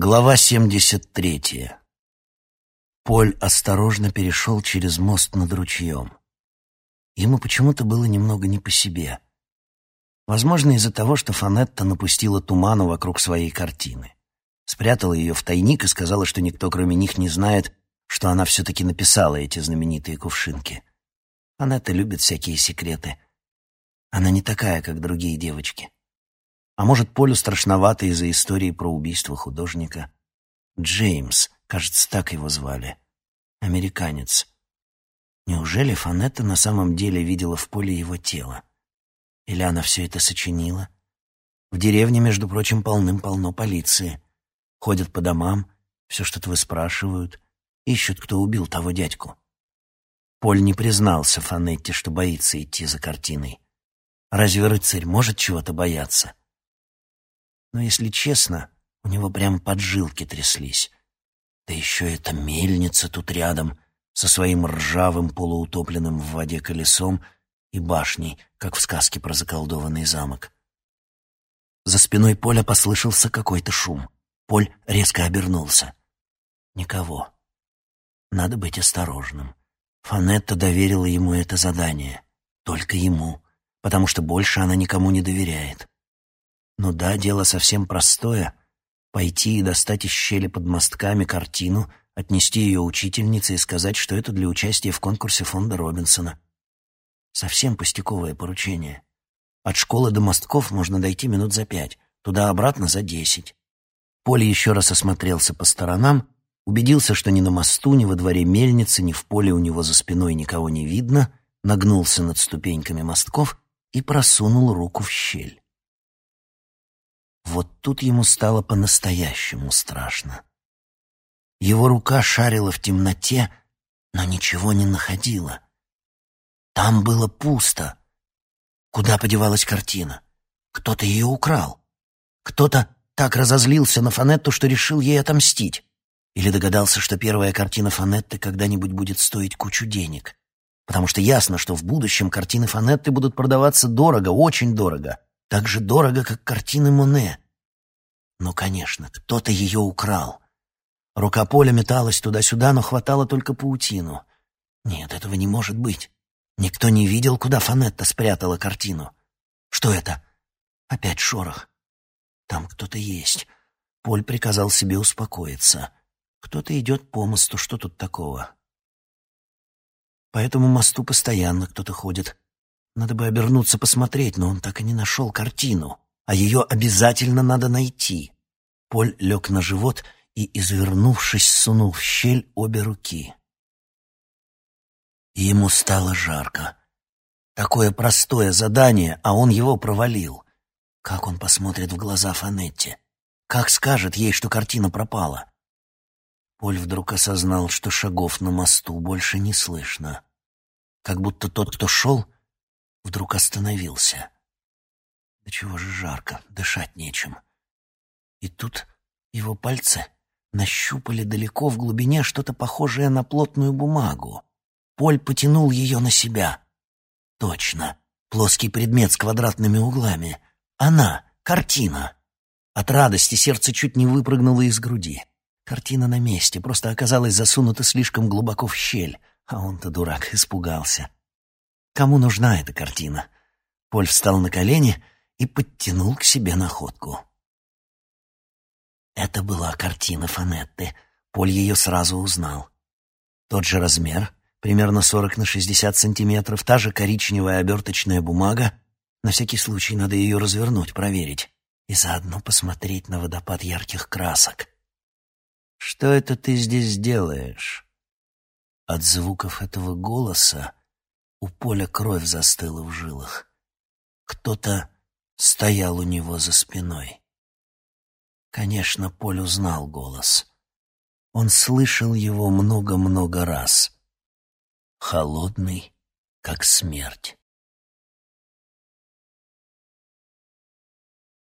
Глава 73. Поль осторожно перешел через мост над ручьем. Ему почему-то было немного не по себе. Возможно, из-за того, что Фанетта напустила туману вокруг своей картины. Спрятала ее в тайник и сказала, что никто, кроме них, не знает, что она все-таки написала эти знаменитые кувшинки. Фанетта любит всякие секреты. Она не такая, как другие девочки. А может, Полю страшновато из-за истории про убийство художника. Джеймс, кажется, так его звали. Американец. Неужели Фанетта на самом деле видела в Поле его тело? Или она все это сочинила? В деревне, между прочим, полным-полно полиции. Ходят по домам, все что-то выспрашивают, ищут, кто убил того дядьку. Поль не признался Фанетте, что боится идти за картиной. Разве рыцарь может чего-то бояться? Но, если честно, у него прям поджилки тряслись. Да еще эта мельница тут рядом, со своим ржавым полуутопленным в воде колесом и башней, как в сказке про заколдованный замок. За спиной Поля послышался какой-то шум. Поль резко обернулся. Никого. Надо быть осторожным. Фанетта доверила ему это задание. Только ему, потому что больше она никому не доверяет. Ну да, дело совсем простое. Пойти и достать из щели под мостками картину, отнести ее учительнице и сказать, что это для участия в конкурсе фонда Робинсона. Совсем пустяковое поручение. От школы до мостков можно дойти минут за пять, туда-обратно за десять. Поле еще раз осмотрелся по сторонам, убедился, что ни на мосту, ни во дворе мельницы, ни в поле у него за спиной никого не видно, нагнулся над ступеньками мостков и просунул руку в щель. Вот тут ему стало по-настоящему страшно. Его рука шарила в темноте, но ничего не находила. Там было пусто. Куда подевалась картина? Кто-то ее украл. Кто-то так разозлился на Фанетту, что решил ей отомстить. Или догадался, что первая картина Фанетты когда-нибудь будет стоить кучу денег. Потому что ясно, что в будущем картины Фанетты будут продаваться дорого, очень дорого. Так же дорого, как картины Моне. Ну, конечно, кто-то ее украл. Рука Поля металась туда-сюда, но хватало только паутину. Нет, этого не может быть. Никто не видел, куда Фанетта спрятала картину. Что это? Опять шорох. Там кто-то есть. Поль приказал себе успокоиться. Кто-то идет по мосту, что тут такого? По этому мосту постоянно кто-то ходит. Надо бы обернуться посмотреть, но он так и не нашел картину, а ее обязательно надо найти. Поль лег на живот и, извернувшись, сунул в щель обе руки. Ему стало жарко. Такое простое задание, а он его провалил. Как он посмотрит в глаза Фанетте? Как скажет ей, что картина пропала? Поль вдруг осознал, что шагов на мосту больше не слышно. Как будто тот, кто шел, вдруг остановился. Да чего же жарко, дышать нечем. И тут его пальцы нащупали далеко в глубине что-то похожее на плотную бумагу. Поль потянул ее на себя. Точно, плоский предмет с квадратными углами. Она, картина. От радости сердце чуть не выпрыгнуло из груди. Картина на месте, просто оказалась засунута слишком глубоко в щель, а он-то, дурак, испугался. Кому нужна эта картина? Поль встал на колени и подтянул к себе находку. Это была картина Фанетты. Поль ее сразу узнал. Тот же размер, примерно 40 на 60 сантиметров, та же коричневая оберточная бумага. На всякий случай надо ее развернуть, проверить. И заодно посмотреть на водопад ярких красок. «Что это ты здесь делаешь?» От звуков этого голоса у Поля кровь застыла в жилах. Кто-то стоял у него за спиной. Конечно, Поль узнал голос. Он слышал его много-много раз. Холодный, как смерть.